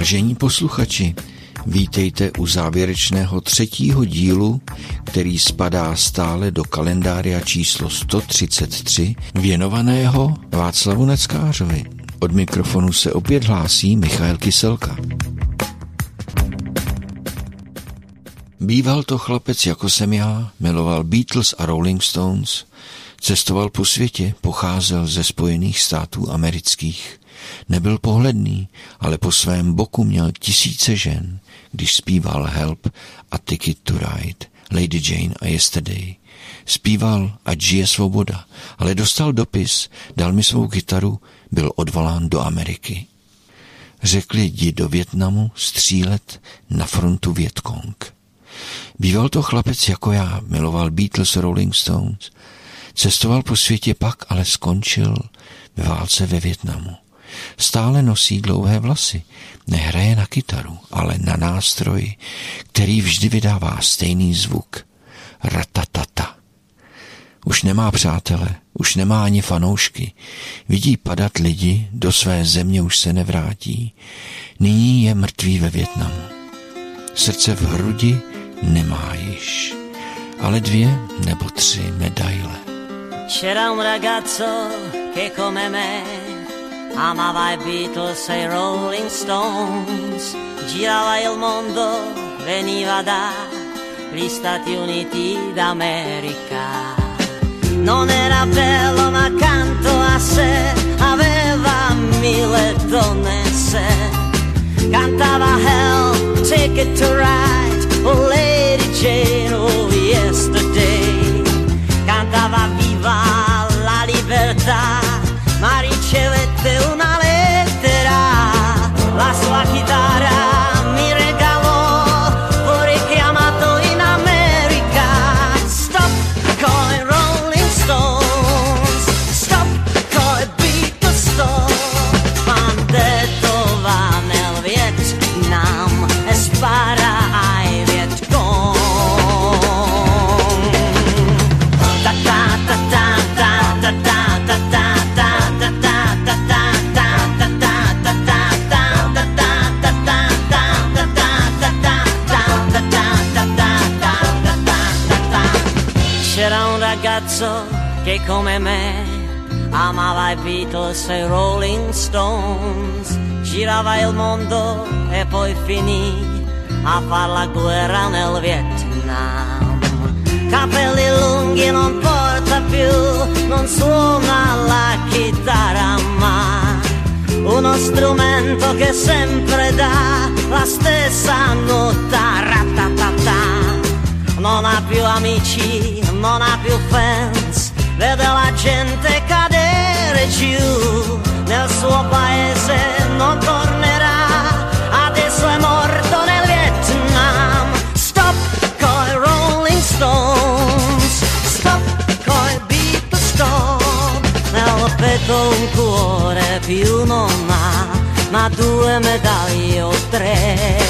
Vážení posluchači, vítejte u závěrečného třetího dílu, který spadá stále do kalendária číslo 133, věnovaného Václavu Neckářovi. Od mikrofonu se opět hlásí Michal Kyselka. Býval to chlapec jako jsem já, miloval Beatles a Rolling Stones, cestoval po světě, pocházel ze Spojených států amerických. Nebyl pohledný, ale po svém boku měl tisíce žen, když zpíval Help a Ticket to Ride, Lady Jane a Yesterday. Zpíval, ať žije svoboda, ale dostal dopis, dal mi svou kytaru, byl odvolán do Ameriky. Řekli, jdi do Větnamu střílet na frontu Vietkong. Býval to chlapec jako já, miloval Beatles, Rolling Stones, cestoval po světě pak, ale skončil ve válce ve Větnamu. Stále nosí dlouhé vlasy, nehraje na kytaru, ale na nástroj, který vždy vydává stejný zvuk. Ratatata. Už nemá přátele, už nemá ani fanoušky. Vidí padat lidi, do své země už se nevrátí. Nyní je mrtvý ve Větnamu. Srdce v hrudi nemá již, ale dvě nebo tři medaile. C'era un ragazzo che come me amava i Beatles e i Rolling Stones, girava il mondo, veniva dagli Stati Uniti d'America. Non era bello ma accanto a sé aveva mille donne in sé. Cantava Hell, Ticket to Ride, oh Lady Jane, oh Yesterday. Cantava Viva la libertà, ma ricevette una lettera. La sua chitarra come me amava i Beatles e i Rolling Stones, girava il mondo e poi finì a far la guerra nel Vietnam. Capelli lunghi non porta più, non suona la chitarra ma uno strumento che sempre dà la stessa nota ratatata. Non ha più amici, non ha più fans, vede la gente cadere giù. Nel suo paese non tornerà, adesso è morto nel Vietnam. Stop coi Rolling Stones, stop coi Beatles, stop. Nel petto un cuore più non ha, ma due medaglie o tre.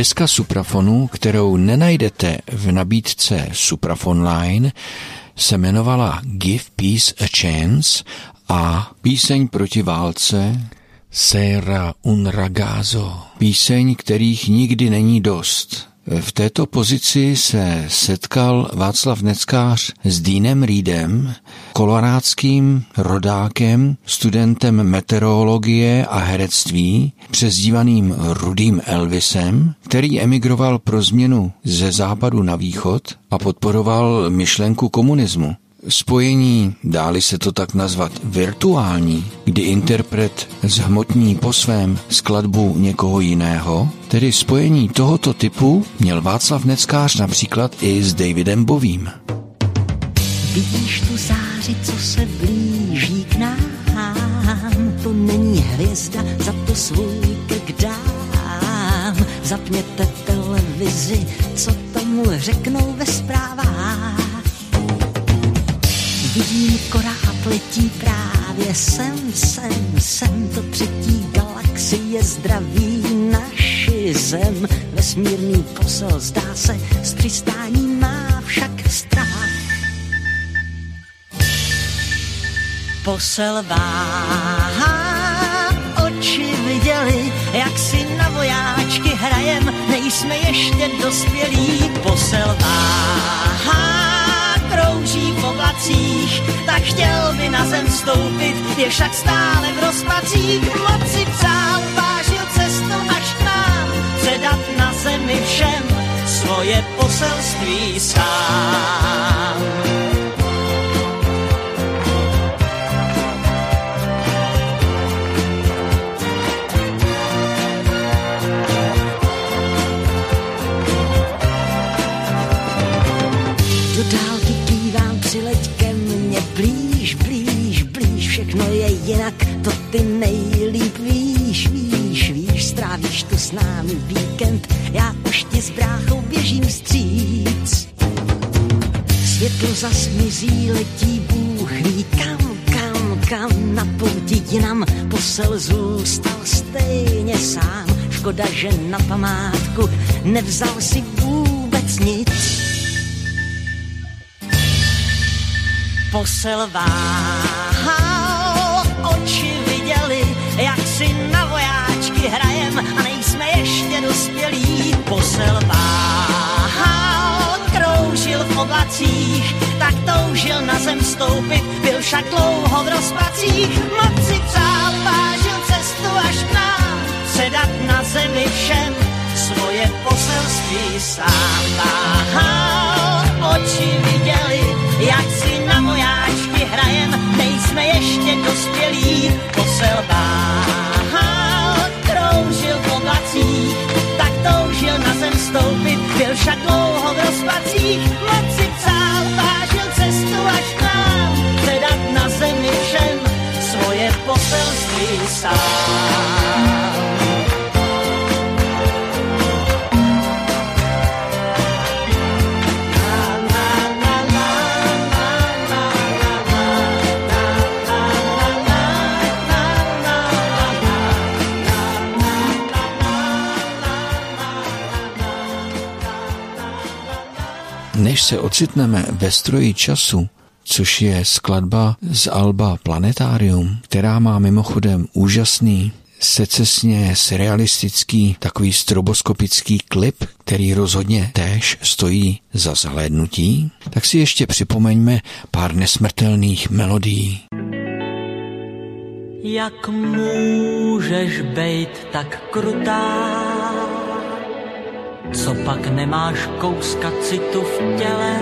Deska Suprafonu, kterou nenajdete v nabídce Suprafon Line, se jmenovala Give Peace a Chance a píseň proti válce Sera un ragazzo, píseň, kterých nikdy není dost. V této pozici se setkal Václav Neckář s Dýnem Reedem, kolorádským rodákem, studentem meteorologie a herectví, přezdívaným Rudým Elvisem, který emigroval pro změnu ze západu na východ a podporoval myšlenku komunismu. Spojení, dáli se to tak nazvat, virtuální, kdy interpret zhmotní po svém skladbu někoho jiného, tedy spojení tohoto typu měl Václav Neckář například i s Davidem Bovím. Vidíš tu záři, co se blíží k nám, to není hvězda, za to svůj krk dám. Zapněte televizi, co tomu řeknou ve zprávách Vidím korát letí právě sem, sem, sem to třetí galaxie zdraví naši zem. Vesmírný posel zdá se, z přistání má však strach. Posel váha, oči viděli, jak si na vojáčky hrajem, nejsme ještě dospělí. Posel váha, chtěl by na zem stoupit, je však stále v rozpacích. Moci přál, vážil cestu až k nám, předat na zemi všem svoje poselství sám. Jinak, to ty nejlíp víš, víš, víš, strávíš tu s námi víkend, já už ti s bráchou běžím vstříc. Světlo zasmizí, letí Bůh ví kam, kam, kam, na pouti jinam posel zůstal stejně sám. Škoda, že na památku nevzal si vůbec nic. Posel váhá si na vojáčky hrajem a nejsme ještě dospělí. Posel váhal, kroužil v oblacích, tak toužil na zem stoupit, byl však dlouho v rozpacích. Moci přál, vážil cestu až k nám, předat na zemi všem svoje poselství sám. Váhal, oči viděli, ocitneme ve stroji času, což je skladba z Alba Planetarium, která má mimochodem úžasný secesně surrealistický, takový stroboskopický klip, který rozhodně též stojí za zhlédnutí, tak si ještě připomeňme pár nesmrtelných melodií. Jak můžeš být tak krutá? Co pak nemáš kouska citu v těle?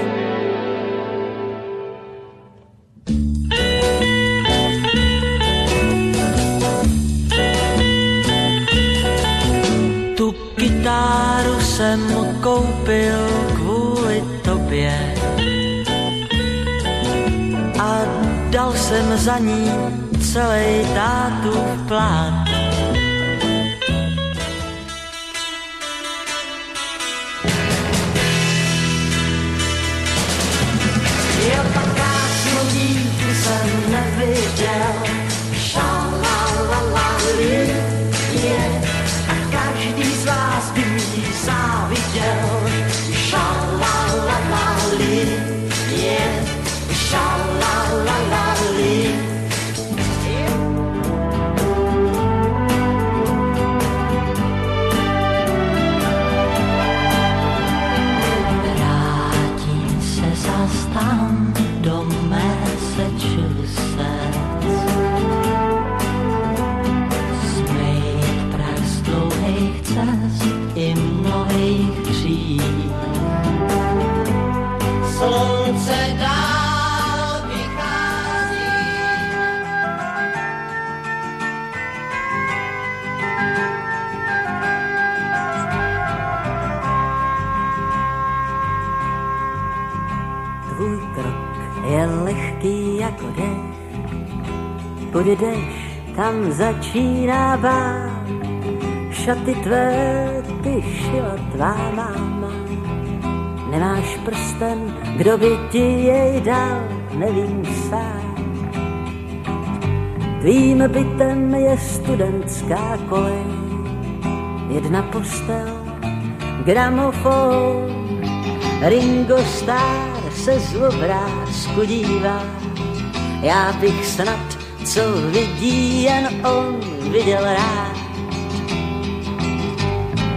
Tu kytáru jsem koupil kvůli tobě a dal jsem za ní celý tátu plát. slunce dál vychází. Tvůj krok je lehký jako dech, půjdeš, tam začíná bál. Šaty tvé, ty šila tvá máma, nemáš prsten kdo by ti jej dal, nevím sám. Tvým bytem je studentská kolej, jedna postel, gramofon, Ringo Starr se z obrázku dívá, já bych snad, co vidí jen on, viděl rád.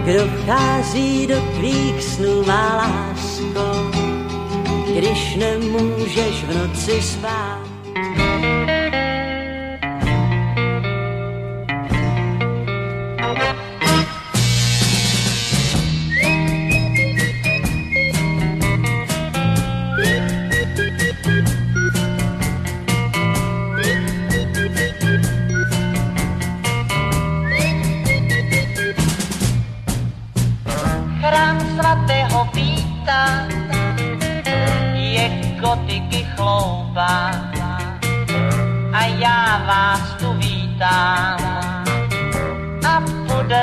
Kdo vchází do tvých snů, má lásko, když nemůžeš v noci spát.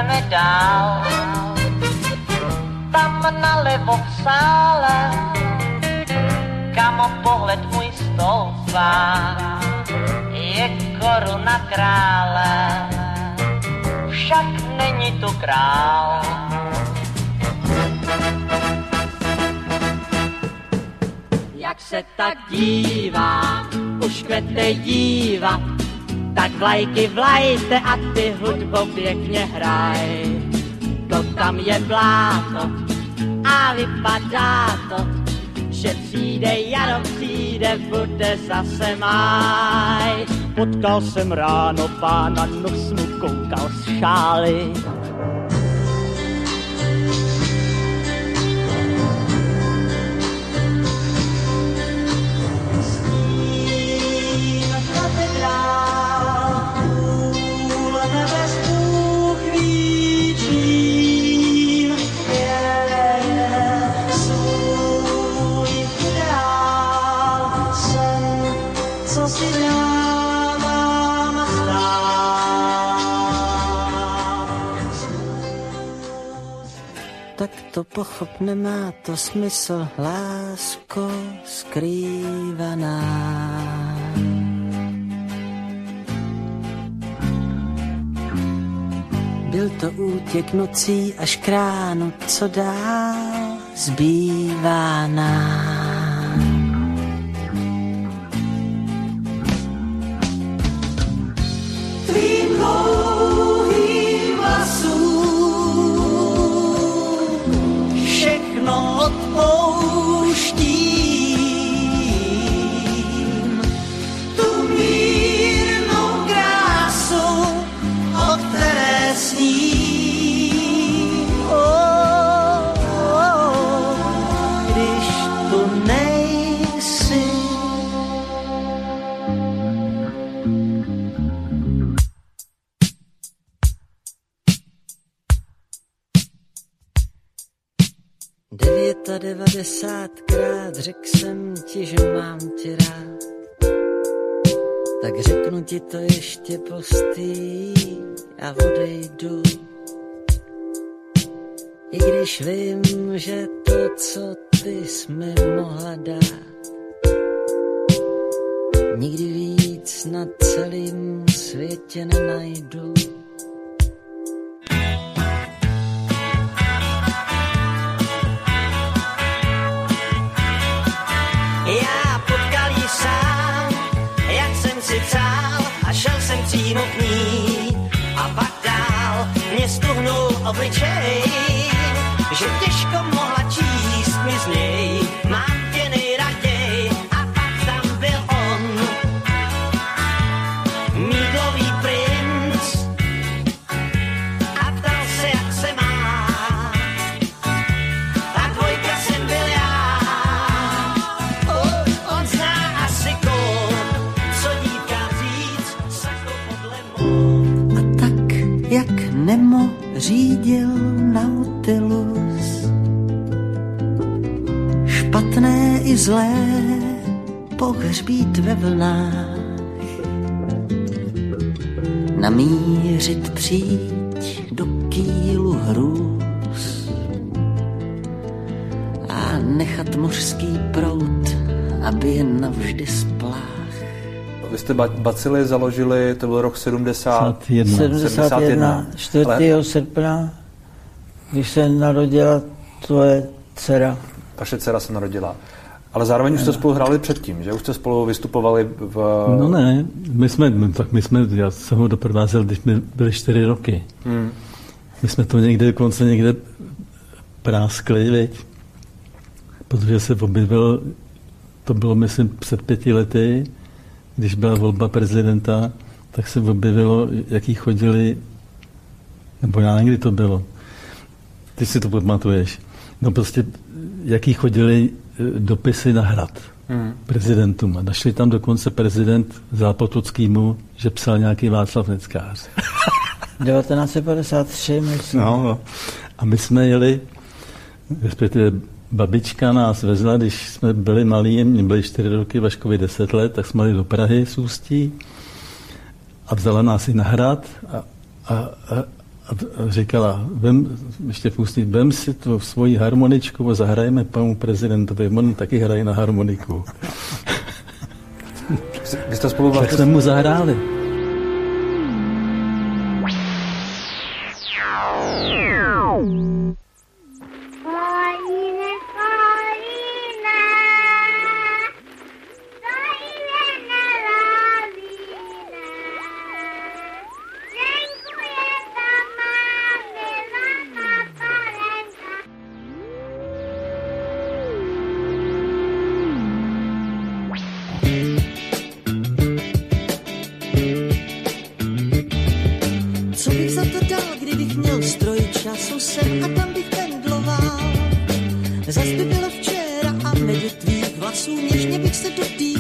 jdeme dál. Tam nalevo v sále, kamo pohled můj stoupá, je koruna krále. Však není tu král. Jak se tak dívám, už kvete dívat, vlajky vlajte a ty hudbo pěkně hraj. To tam je bláto a vypadá to, že přijde jaro, přijde, bude zase máj. Potkal jsem ráno pána, nos mu koukal z šály. To pochop, nemá to smysl, lásko skrývaná. Byl to útěk nocí až k ránu, co dál zbývá nám. Odejdu. I když vím, že to, co ty jsi mi mohla dát, nikdy víc na celém světě nenajdu. Obličej, že těžko mohla číst mi z něj. Zlé pohřbít ve vlnách, namířit přijď do kýlu hrůz a nechat mořský prout, aby je navždy splách. Vy jste bacily založili, to byl rok 70, 71. 71, 4. Ale... srpna, když se narodila tvoje dcera. Vaše dcera se narodila. Ale zároveň už jste spolu hráli předtím, že? Už jste spolu vystupovali v... No ne, my jsme, tak my jsme, já jsem ho doprovázel, když jsme byli čtyři roky. Hmm. My jsme to někde, dokonce někde práskli, viď? Protože se objevil, to bylo myslím před pěti lety, když byla volba prezidenta, tak se objevilo, jaký chodili, nebo já někdy to bylo, ty si to pamatuješ, no prostě, jaký chodili dopisy na hrad hmm. prezidentům. A našli tam dokonce prezident Zápotockýmu, že psal nějaký Václav Neckář. 1953, myslím. No, no. A my jsme jeli, respektive babička nás vezla, když jsme byli malí, mě byli čtyři roky, Vaškovi deset let, tak jsme jeli do Prahy z Ústí a vzala nás i na hrad a, a, a, a říkala, vem, ještě pustí, vem si tu svoji harmoničku a zahrajeme panu prezidentovi, on taky hraje na harmoniku. Vy jste spolu Tak jsme mu zahráli. tam být pendloval. Zas by bylo včera a mezi tvých vlasů něžně bych se dotýkal.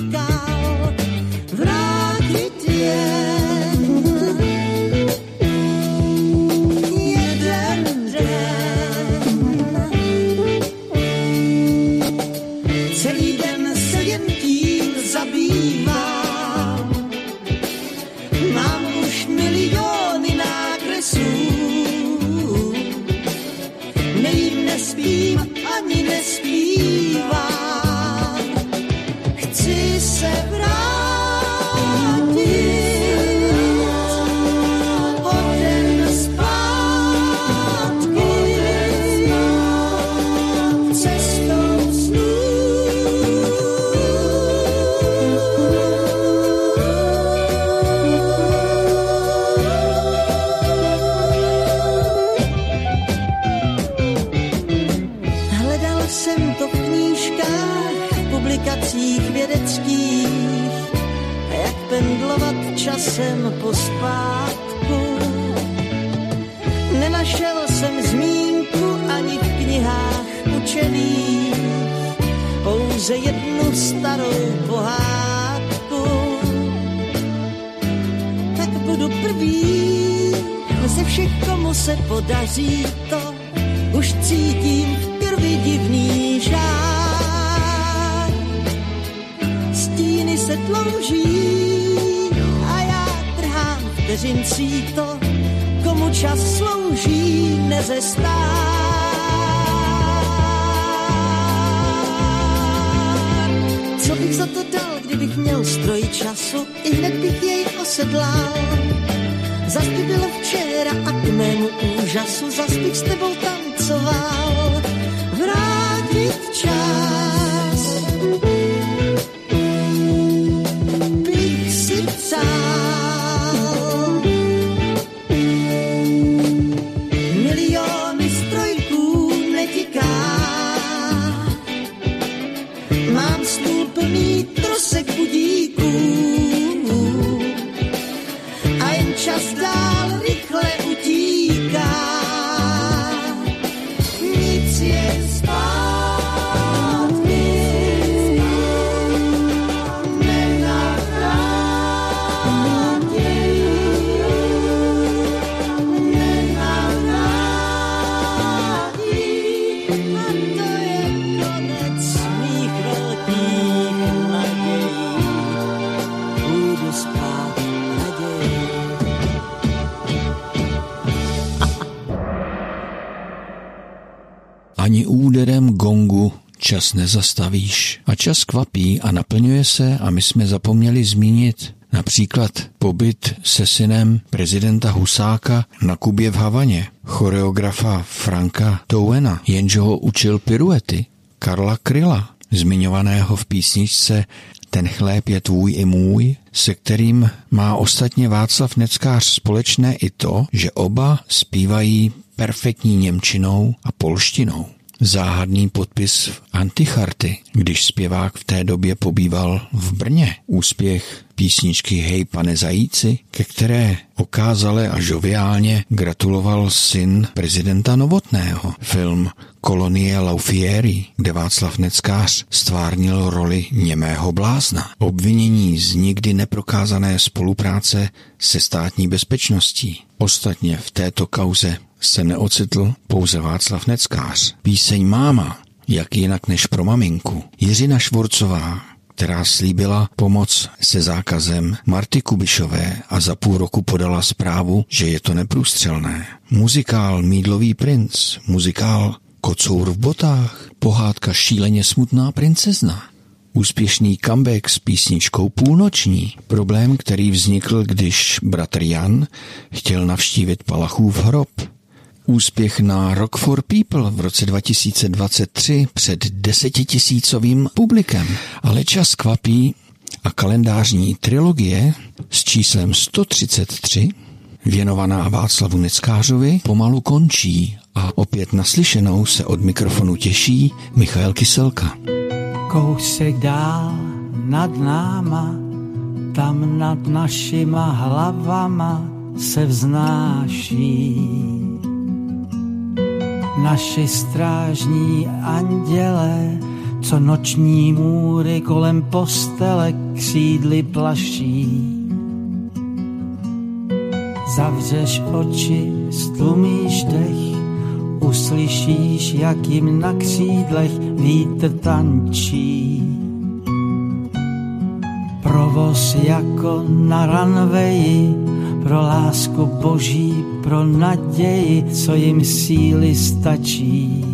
síto, už cítím v krvi divný žár. Stíny se tlouží a já trhám vteřin to, komu čas slouží nezestá. Co bych za to dal, kdybych měl stroj času, i hned bych jej osedlal. Zas by bylo včera a k mému žasu zas bych s tebou tancoval. Čas nezastavíš. A čas kvapí a naplňuje se a my jsme zapomněli zmínit například pobyt se synem prezidenta Husáka na Kubě v Havaně, choreografa Franka Towena, jenže ho učil piruety, Karla Kryla, zmiňovaného v písničce Ten chléb je tvůj i můj, se kterým má ostatně Václav Neckář společné i to, že oba zpívají perfektní němčinou a polštinou záhadný podpis Anticharty, když zpěvák v té době pobýval v Brně. Úspěch písničky Hej pane zajíci, ke které okázale a žoviálně gratuloval syn prezidenta Novotného. Film Kolonie Laufieri, kde Václav Neckář stvárnil roli němého blázna. Obvinění z nikdy neprokázané spolupráce se státní bezpečností. Ostatně v této kauze se neocitl pouze Václav Neckář. Píseň Máma, jak jinak než pro maminku, Jiřina Švorcová, která slíbila pomoc se zákazem Marty Kubišové a za půl roku podala zprávu, že je to neprůstřelné. Muzikál Mídlový princ, muzikál Kocour v botách, pohádka Šíleně smutná princezna, Úspěšný comeback s písničkou Půlnoční. Problém, který vznikl, když bratr Jan chtěl navštívit Palachův hrob úspěch na Rock for People v roce 2023 před desetitisícovým publikem. Ale čas kvapí a kalendářní trilogie s číslem 133 věnovaná Václavu Neckářovi pomalu končí a opět naslyšenou se od mikrofonu těší Michal Kyselka. Kousek dál nad náma, tam nad našima hlavama se vznáší naši strážní anděle, co noční můry kolem postele křídly plaší. Zavřeš oči, stlumíš dech, uslyšíš, jak jim na křídlech vítr tančí. Provoz jako na ranveji, pro lásku boží, pro naději, co jim síly stačí.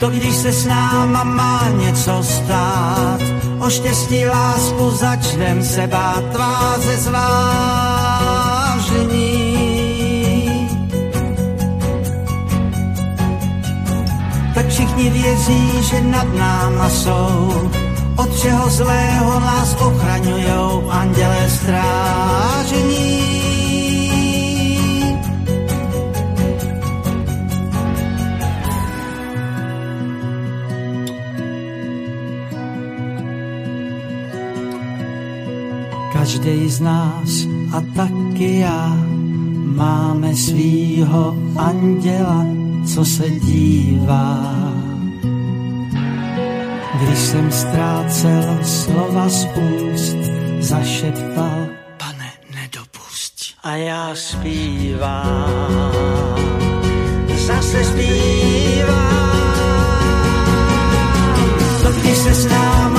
To když se s náma má něco stát, o štěstí lásku začnem se bát tváře zvážení. Tak všichni věří, že nad náma jsou od všeho zlého nás ochraňujou andělé strážení. Každý z nás a taky já máme svýho anděla, co se dívá když jsem ztrácel slova z úst, zašeptal, pane, nedopusť. A já zpívám, zase zpívám. To když se s náma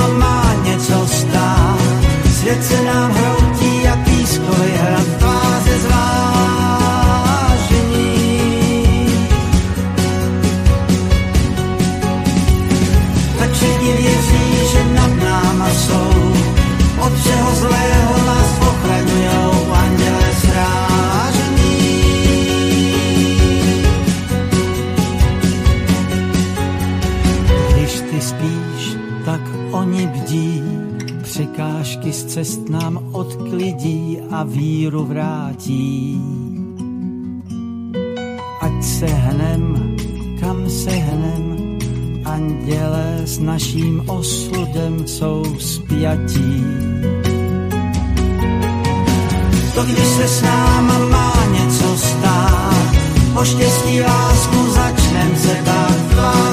víru vrátí. Ať se hnem, kam se hnem, anděle s naším osudem jsou spjatí. To když se s náma má něco stát, o štěstí lásku začnem se bát